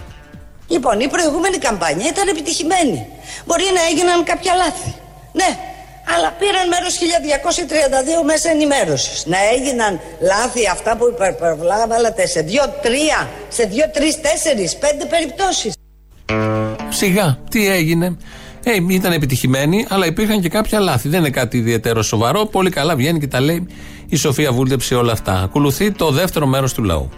Λοιπόν, η προηγούμενη καμπάνια ήταν επιτυχημένη. Μπορεί να έγιναν κάποια λάθη. Ναι, αλλά πήραν μέρος 1232 μέσα ενημέρωσης. Να έγιναν λάθη αυτά που υπερπροβλάβαλατε σε δύο, τρία, σε δύο, τρεις, τέσσερις, πέντε περιπτώσεις. Σιγά, τι έγινε; Ε, ήταν επιτυχημένη, αλλά υπήρχαν και κάποια λάθη. Δεν είναι κάτι ιδιαίτερο σοβαρό. Πολύ καλά βγαίνει και τα λέει η Σοφία Βούλτεψη όλα αυτά. Ακολουθεί το δεύτερο μέρος του λαού.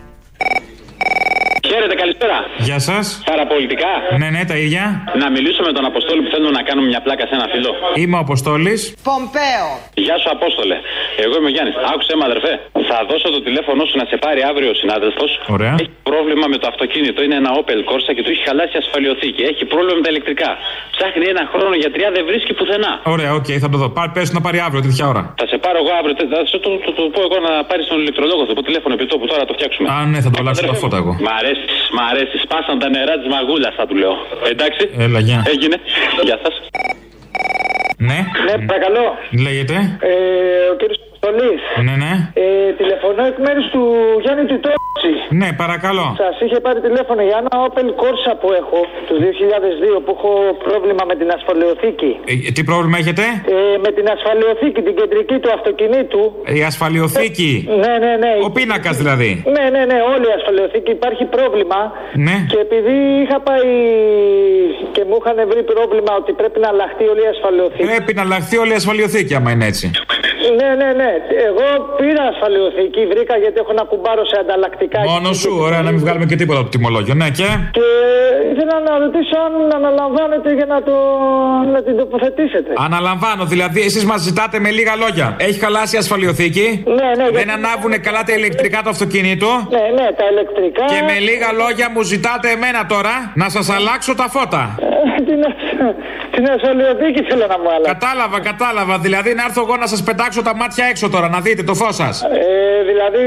Χαίρετε, καλησπέρα. Γεια σας. Παραπολιτικά. Ναι, ναι, τα ίδια. Να μιλήσω με τον Αποστόλη που θέλουμε να κάνουμε μια πλάκα σε ένα φίλο. Είμαι ο Αποστόλης. Πομπέο. Γεια σου, Απόστολε. Εγώ είμαι ο Γιάννης. Άκουσε με, αδερφέ. Θα δώσω το τηλέφωνο σου να σε πάρει αύριο ο συνάδελφος. Ωραία. Έχει πρόβλημα με το αυτοκίνητο. Είναι ένα Opel Corsa και του έχει χαλάσει η ασφαλιοθήκη. Έχει πρόβλημα με τα ηλεκτρικά. Ψάχνει ένα χρόνο γιατρειά, δεν βρίσκει πουθενά. Ωραία, οκ, θα το δω. Πάρ, πες να πάρει αύριο, τέτοια ώρα. Θα σε πάρω εγώ αύριο. Θα σου το, το, το, πω εγώ να πάρεις τον ηλεκτρολόγο. Θα πω τηλέφωνο επί τόπου τώρα να το φτιάξουμε. Α, ναι, θα το αλλάξω τα φώτα εγώ. Μ' αρέσεις, μ' αρέσεις. Σπάσαν τα νερά της μαγούλας, θα του λέω. Εντάξει. Έλα, γεια. Έγινε. Γεια σας. Ναι. Ναι, παρακαλώ. Λέγεται. Ε, ο κύριο Αποστολής. Ναι, ναι. Ε, τηλεφωνώ εκ μέρους του Γιάννη Τιτότσι. Ναι, παρακαλώ. Σας είχε πάρει τηλέφωνο για ένα Opel Corsa που έχω του 2002 που έχω πρόβλημα με την ασφαλιοθήκη. Ε, τι πρόβλημα έχετε; Ε, με την ασφαλιοθήκη, την κεντρική του αυτοκινήτου. Η ασφαλιοθήκη. Ναι, ναι, ναι. Ο πίνακας δηλαδή. Ναι, ναι, ναι, όλη η ασφαλιοθήκη υπάρχει πρόβλημα. Ναι. Και επειδή είχα πάει και μου είχαν βρει πρόβλημα ότι πρέπει να αλλάχτεί όλη η ασφαλιοθήκη. Πρέπει να αλλάχθεί όλη η ασφαλιοθήκη, άμα είναι έτσι. Ναι, ναι, ναι. Εγώ πήρα ασφαλιοθήκη, βρήκα γιατί έχω να κουμπάρω σε ανταλλακτικά. Μόνο σου, ωραία, να μην βγάλουμε και τίποτα από το τιμολόγιο. Ναι, και; Και ήθελα να ρωτήσω αν αναλαμβάνετε για να, το... να την τοποθετήσετε. Αναλαμβάνω, δηλαδή εσείς μας ζητάτε με λίγα λόγια. Έχει χαλάσει η ασφαλιοθήκη. Ναι, ναι. Δεν ανάβουν καλά τα ηλεκτρικά του αυτοκίνητου. Ναι, ναι, τα ηλεκτρικά. Και με λίγα λόγια μου ζητάτε εμένα τώρα να σας αλλάξω τα φώτα. την, την ασφαλιοθήκη θέλω να μου αλλάξω. Κατάλαβα, κατάλαβα. Δηλαδή να έρθω εγώ να σας πετάξω τα μάτια έξω τώρα, να δείτε το φως σας. Ε, δηλαδή,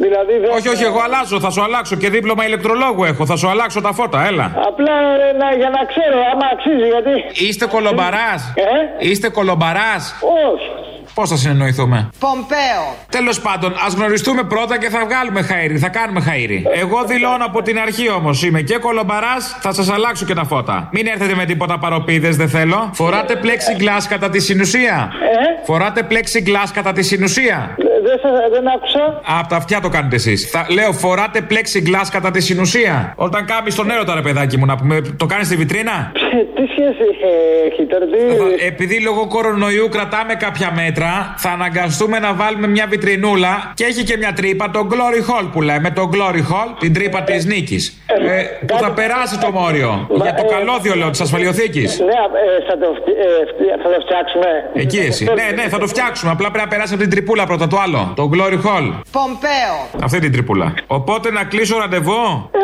δηλαδή δεν... Όχι, όχι, εγώ αλλάζω, θα σου αλλάξω και δίπλωμα ηλεκτρολόγου έχω. Θα σου αλλάξω τα φώτα, έλα. Απλά ε, να, για να ξέρω άμα αξίζει γιατί. Είστε κολομπαράς. Ε; Είστε κολομπαράς. Όχι. Πώς θα συνεννοηθούμε; Πομπέο. Τέλος πάντων, ας γνωριστούμε πρώτα και θα βγάλουμε χαίρι. Θα κάνουμε χαίρι. Εγώ δηλώνω από την αρχή όμως είμαι και κολομπαράς, θα σας αλλάξω και τα φώτα. Μην έρθετε με τίποτα παροπίδες, δεν θέλω. Φοράτε plexiglass κατά τη συνουσία. Ε; Φοράτε plexiglass κατά τη συνουσία. Δεν, σα- δεν άκουσα. Από τα αυτιά το κάνετε εσείς. Θα λέω, φοράτε plexiglass κατά τη συνουσία. Όταν κάνει τον έρωτα, ρε παιδάκι μου, να πούμε, το κάνεις στη βιτρίνα; Τι σχέση έχει τώρα, τι. Επειδή λόγω κορονοϊού κρατάμε κάποια μέτρα, θα αναγκαστούμε να βάλουμε μια βιτρινούλα και έχει και μια τρύπα, το Glory Hall που λέμε, το Glory Hall, την τρύπα της νίκης. Ε, που θα περάσει το μόριο. Για το καλώδιο, λέω, της ασφαλιοθήκης. Ναι, ε, θα, το, φτι- ε, φτι- θα το φτιάξουμε. Εκεί εσύ. Ναι, ναι, θα το φτιάξουμε. Απλά πρέπει να περάσει από την τρυπούλα πρώτα το άλλο. Το Glory Hall. Πομπέο. Αυτή την τρυπούλα. Οπότε να κλείσω ραντεβού; Ε,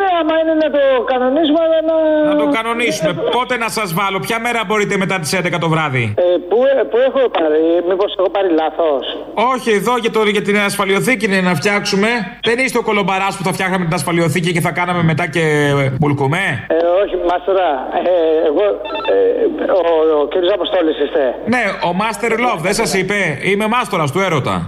ναι, άμα είναι να το κανονίσουμε, αλλά να. Να το κανονίσουμε. Πότε να σας βάλω, ποια μέρα μπορείτε μετά τις 11 το βράδυ; Ε, πού, πού έχω πάρει, μήπως έχω πάρει λάθος; Όχι, εδώ για, το, για την ασφαλιοθήκη είναι να φτιάξουμε. Δεν είστε ο κολομπαράς που θα φτιάχναμε την ασφαλιοθήκη και θα κάναμε μετά και μπουλκουμέ; Ε, όχι, μάστορα. Ε, εγώ. Ε, ο, ο κύριος Αποστόλης είστε. Ναι, ο Master Love δεν σας είπε. Είμαι μάστορας του έρωτα.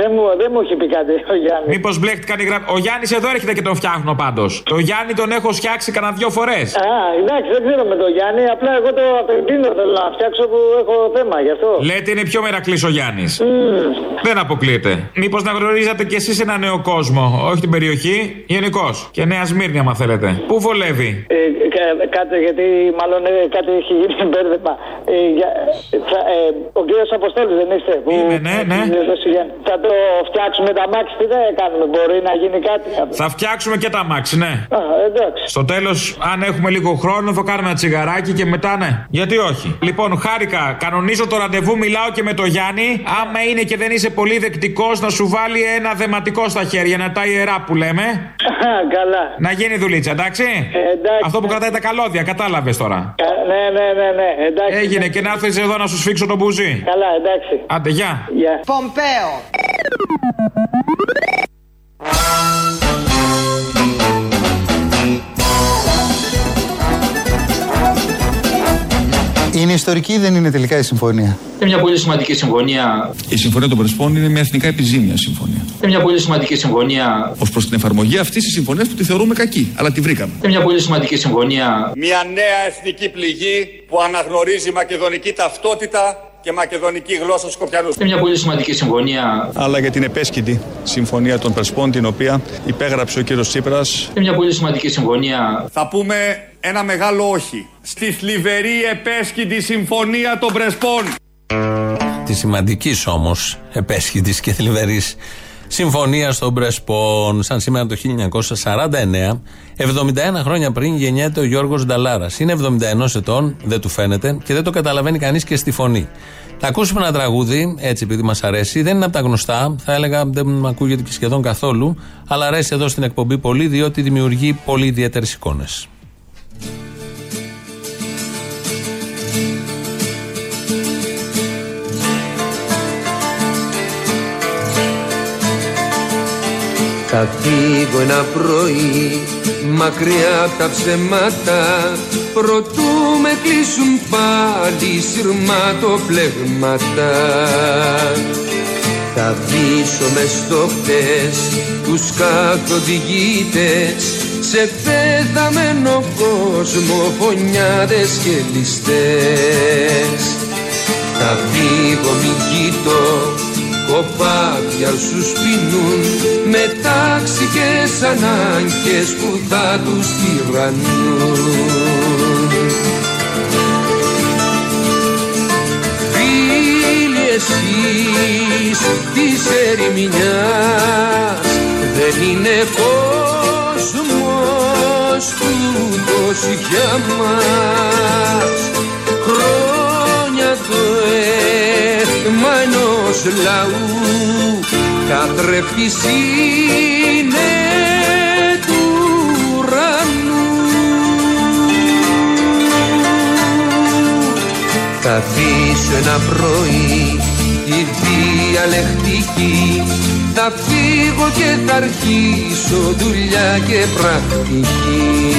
δεν μου, δεν μου έχει πει κάτι ο Γιάννης. Μήπως μπλέχτηκαν οι γραμμέ. Ο Γιάννης εδώ έρχεται και τον φτιάχνω πάντως. Το Γιάννη τον έχω φτιάξει κανένα δυο φορές. Α, εντάξει, δεν ξέρω με τον Γιάννη. Απλά εγώ το απευθύνω θέλω να φτιάξω που έχω θέμα γι' αυτό. Λέτε είναι πιο μερακλής ο Γιάννης. Δεν αποκλείεται. Μήπως να γνωρίζατε κι εσείς ένα νέο κόσμο, όχι την περιοχή, γενικώς. Και Νέα Σμύρνη, άμα θέλετε. Πού βολεύει; Ε, κα- κάτι, γιατί μάλλον ε, κάτι έχει γίνει μπέρδεμα. Ε, για, θα, ε, ο κύριος Αποστόλης δεν είστε. Που, Είμαι, ναι, ναι. Ε, στο Γιάννη. Θα το φτιάξουμε τα μάξι, τι θα κάνουμε, μπορεί να γίνει κάτι. Θα φτιάξουμε και τα μάξι, ναι. Α, εντάξει. Στο τέλος, αν έχουμε λίγο χρόνο, θα κάνουμε ένα τσιγαράκι και μετά ναι. Γιατί όχι. Λοιπόν, χάρηκα. Κανονίζω το ραντεβού, μιλάω και με το Γιάννη. Άμα είναι και δεν είσαι πολύ δεκτικός, να σου βάλει ένα δεματικό στα χέρια, να τα ιερά που λέμε. Καλά. Να γίνει δουλίτσα, εντάξει. εντάξει. Αυτό που κρατάει τα καλώδια, κατάλαβες τώρα. Κα- Ναι, ναι, ναι, ναι. Εντάξει. Έγινε και να έρθεις εδώ να σου σφίξω τον μπουζί. Καλά, εντάξει. Άντε, γεια. Γεια. Πομπέο. Είναι ιστορική ή δεν είναι τελικά η συμφωνία; Είναι μια πολύ σημαντική συμφωνία. Η Συμφωνία των Πρεσπών είναι μια εθνικά επιζήμια συμφωνία. Είναι μια πολύ σημαντική συμφωνία. Ω προς την εφαρμογή αυτής της συμφωνίας που τη θεωρούμε κακή, αλλά τη βρήκαμε. Είναι μια πολύ σημαντική συμφωνία. Μια νέα εθνική πληγή που αναγνωρίζει μακεδονική ταυτότητα και μακεδονική γλώσσα Σκοπιανούς. Είναι μια πολύ σημαντική συμφωνία. Αλλά για την επέσχυτη συμφωνία των Πρεσπών, την οποία υπέγραψε ο κύριος Τσίπρας. Είναι μια πολύ σημαντική συμφωνία. Θα πούμε ένα μεγάλο όχι στη θλιβερή επέσχυτη συμφωνία των Πρεσπών. Τη σημαντικής όμως, επέσχυτης και θλιβερής συμφωνία των Πρεσπών. Σαν σήμερα το 1949, 71 χρόνια πριν γεννιέται ο Γιώργος Νταλάρας. Είναι 71 ετών, δεν του φαίνεται και δεν το καταλαβαίνει κανείς και στη φωνή. Θα ακούσουμε ένα τραγούδι, έτσι επειδή μας αρέσει. Δεν είναι από τα γνωστά, θα έλεγα δεν ακούγεται και σχεδόν καθόλου, αλλά αρέσει εδώ στην εκπομπή πολύ, διότι δημιουργεί πολύ ιδιαίτερες εικόνες. Θα φύγω ένα πρωί μακριά από τα ψέματα. Προτού με κλείσουν πάλι σειρματοπλεγμάτα Θα βήσω μες στο χτες τους καθοδηγητές. Σε πεθαμένο κόσμο φωνιάδες και ληστές. Θα φύγω μη κοιτώ κοπάδια σου σπινούν με ταξικές ανάγκες που θα τους τυραννούν. Φίλοι εσείς της ερημινιάς δεν είναι κόσμος τούτος για μας χρόνια το αίμα ενός λαού καθρέφτης είναι του ουρανού. Θα αφήσω ένα πρωί τη διαλεκτική θα φύγω και θα αρχίσω δουλειά και πρακτική.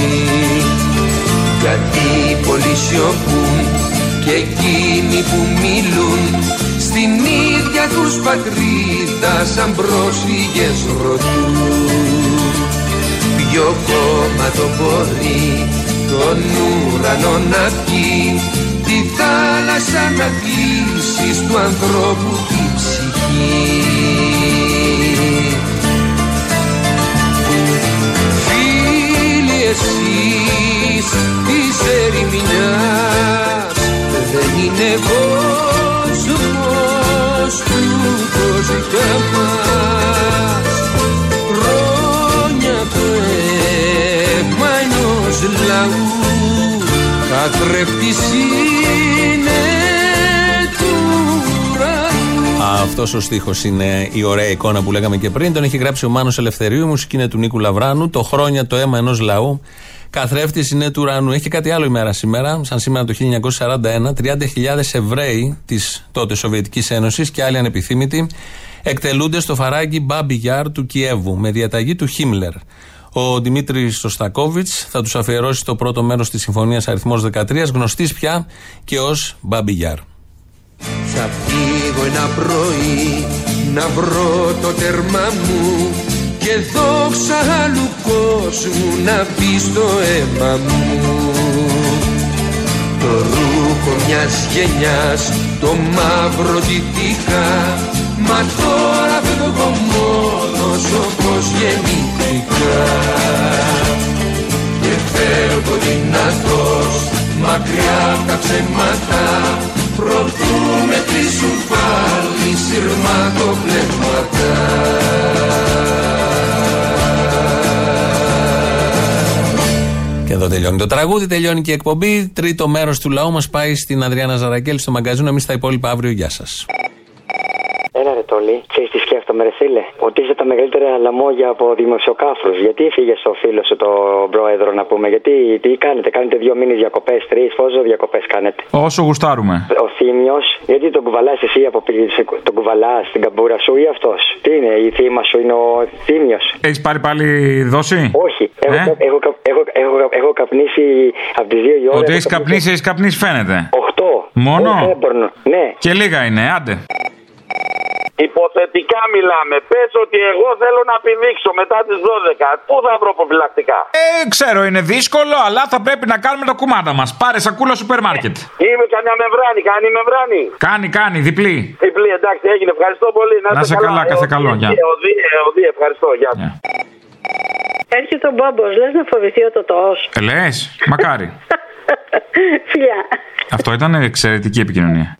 Γιατί πολλοί σιωπούν και εκείνοι που μιλούν στην ίδια τους πατρίδα σαν πρόσφυγες ρωτούν. Ποιο κόμμα το μπορεί τον ουρανό να πιει τη θάλασσα να κλείσεις του ανθρώπου τη ψυχή. Φίλοι εσείς της ερημινιάς δεν είναι κόσμος τούτος για μας χρόνια το αίμα ενός λαού καθρέφτης είναι του ουρανού Αυτός ο στίχος είναι η ωραία εικόνα που λέγαμε και πριν. Τον έχει γράψει ο Μάνος Ελευθερίου, η μουσική είναι του Νίκου Λαβράνου. Το χρόνια το αίμα ενός λαού Καθρέφτης είναι του ουρανού. Έχει και κάτι άλλο ημέρα σήμερα. Σαν σήμερα το 1941, 30.000 Εβραίοι της τότε Σοβιετικής Ένωσης και άλλοι ανεπιθύμητοι εκτελούνται στο φαράγγι Μπάμπι Γιάρ του Κιέβου με διαταγή του Χίμλερ. Ο Δημήτρης Σοστακόβιτς θα τους αφιερώσει το πρώτο μέρος της Συμφωνίας Αριθμός 13, γνωστής πια και ως Μπάμπι Γιάρ. Θα φύγω ένα πρωί να βρω το τέρμα μου και δόξα άλλου κόσμου να μπει στο αίμα μου. Το ρούχο μιας γενιάς το μαύρο τυπικά μα τώρα φεύγω μόνος όπως γεννήθηκα. Και φεύγω δυνατός μακριά απ' τα ψέματα. Προτού με κλείσουν πάλι Και εδώ τελειώνει το τραγούδι, τελειώνει και η εκπομπή. Τρίτο μέρος του λαού μας πάει στην Αδριάνα Ζαρακέλη στο μαγκαζίνο. Εμείς τα υπόλοιπα αύριο. Γεια σας. Έλα ρε Τόλι, ξέρεις τι σκέφτομαι ρε φίλε; Ότι είσαι τα μεγαλύτερα λαμόγια από δημοσιοκάφρους. Γιατί φύγες στο φίλος σου τον πρόεδρο να πούμε; Γιατί τι κάνετε, κάνετε δύο μήνες διακοπές, τρεις, πόσο διακοπές κάνετε; Όσο γουστάρουμε. Ο Θήμιος, γιατί τον κουβαλάς εσύ από πηγή- τον κουβαλάς στην καμπούρα σου ή αυτός; Τι είναι, η θύμα σου είναι ο Θήμιος. Έχεις πάρει πάλι δόση; Όχι, έχω, Ε; κα- έχω, κα- έχω, έχω, έχω καπνίσει από τις δύο η ώρα. Ότι έχω έχεις καπνίσει, έχεις καπνίσει φαίνεται. Οχτώ. Μόνο; Έχω έμπορνο. Ναι. Και λίγα είναι, άντε. Υποθετικά μιλάμε. Πες ότι εγώ θέλω να πηδήξω μετά τις 12. Πού θα βρω προφυλακτικά; Ε, ξέρω, είναι δύσκολο, αλλά θα πρέπει να κάνουμε το κουμάντα μας. Πάρε σακούλα σούπερ μάρκετ. Είμαι καμιά μεμβράνη, κάνει μεμβράνη. Κάνει, κάνει, διπλή. Διπλή, εντάξει, έγινε. Ευχαριστώ πολύ. Να σε καλά, κάθε καλό, γεια. Εωδή, εωδή, ευχαριστώ. Γεια. Έρχεται ο Μπόμπο, λες να φοβηθεί ο Τωτός. Λες, μακάρι. Φιλιά. Αυτό ήταν εξαιρετική επικοινωνία.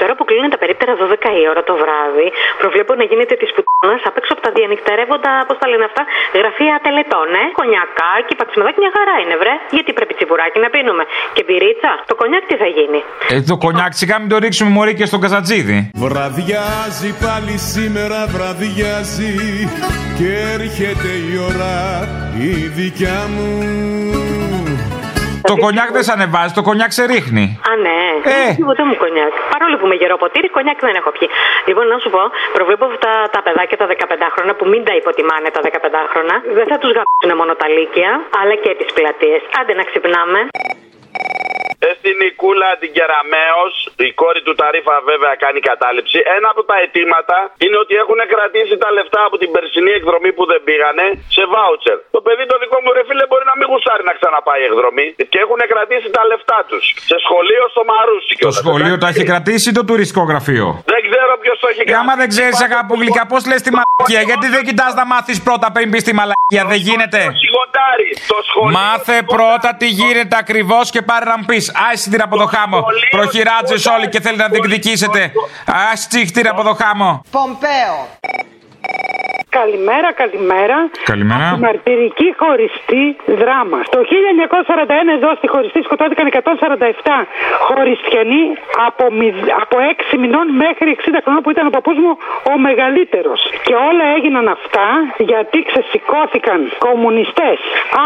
Τώρα που κλείνουν τα περίπτερα 12 η ώρα το βράδυ, προβλέπω να γίνεται της πουτάνα απ' έξω από τα διανυκτερεύοντα, πώς τα λένε αυτά, γραφεία τελετών, ε. Κονιακάκι, πατσιμεδάκι μια χαρά είναι, βρε. Γιατί πρέπει τσιμπουράκι να πίνουμε. Και μπυρίτσα, το κονιάκ τι θα γίνει; Ε, το κονιάκ σιγά μην το ρίξουμε μωρή και στον καζατζίδι. Βραδιάζει πάλι σήμερα βραδιάζει και έρχεται η ώρα η δικιά μου Το κονιάκ δεν σε ανεβάζει, το κονιάκ σε ρίχνει. Α, ναι. Ε. Δεν τίποτα μου κονιάκ. Παρόλο που είμαι γερό ποτήρι, κονιάκ δεν έχω πιει. Λοιπόν, να σου πω, προβλέπω αυτά τα παιδάκια τα 15χρονα που μην τα υποτιμάνε τα 15χρονα. Δεν θα τους γαμπήσουν μόνο τα λύκεια, αλλά και τις πλατείες. Άντε να ξυπνάμε. Ε, στην Νικούλα την Κεραμαίο, η κόρη του Ταρίφα βέβαια κάνει κατάληψη. Ένα από τα αιτήματα είναι ότι έχουν κρατήσει τα λεφτά από την περσινή εκδρομή που δεν πήγανε σε βάουτσερ. Το παιδί το δικό μου ρε φίλε μπορεί να μην γουσάρει να ξαναπάει εκδρομή και έχουν κρατήσει τα λεφτά τους. Σε σχολείο στο Μαρούσι Το σχολείο το έχει κρατήσει ή το τουριστικό γραφείο; Δεν ξέρω ποιος το έχει Ε, άμα δεν ξέρεις αγάπη γλυκά, πώς λες τη μαλακία, γιατί δεν κοιτάς να μάθεις πρώτα πριν πεις τη μαλακία, δεν γίνεται. Σιγοντάρι, το σχολείο. Μάθε πρώτα τι γίνεται ακριβώς και πάρε να μου πεις. Άισι την από το χάμο. Προχειράτζε όλοι και θέλει να διεκδικήσετε. Άισι τσίχτηρ από το χάμο. Πομπέο. Καλημέρα, καλημέρα. Καλημέρα. Τη μαρτυρική χωριστή δράμα. Το 1941 εδώ στη χωριστή σκοτώθηκαν 147 χωριστιανοί από, μη- από 6 μηνών μέχρι 60 χρονών που ήταν ο παππούς μου ο μεγαλύτερος. Και όλα έγιναν αυτά γιατί ξεσηκώθηκαν κομμουνιστές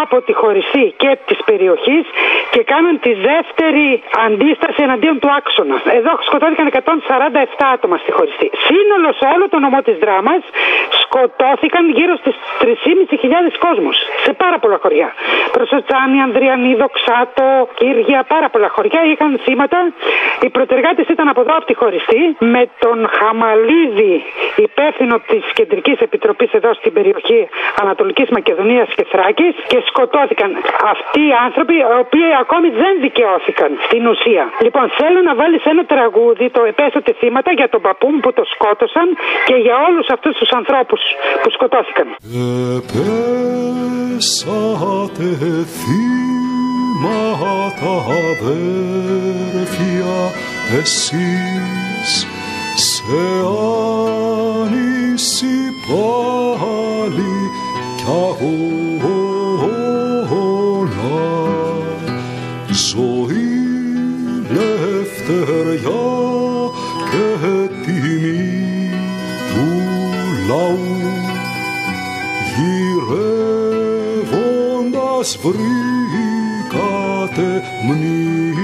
από τη χωριστή και της περιοχής και κάναν τη δεύτερη αντίσταση εναντίον του άξονα. Εδώ σκοτώθηκαν 147 άτομα στη χωριστή. Σύνολος σε όλο το νομό της δράμας σκοτώθηκαν γύρω στις 3.500 κόσμος σε πάρα πολλά χωριά. Προσοτσάνη, Ανδριανίδο, Ξάτο, Κύργια, πάρα πολλά χωριά είχαν θύματα. Οι προτεργάτες ήταν από εδώ από τη χωριστή με τον Χαμαλίδη υπεύθυνο της Κεντρικής Επιτροπής εδώ στην περιοχή Ανατολικής Μακεδονίας και Θράκης και σκοτώθηκαν αυτοί οι άνθρωποι οι οποίοι ακόμη δεν δικαιώθηκαν στην ουσία. Λοιπόν θέλω να βάλεις ένα τραγούδι το επέσταται θύματα για τον παππού μου που το σκότωσαν και για όλους αυτούς τους ανθρώπους που σκοτώθηκαν. Επέσατε θύματα αδέρφια εσείς σε άνηση πάλι κι αγώνα ζωή, λευτεριά και τιμή του blauw. Hier nas vrykate mnima.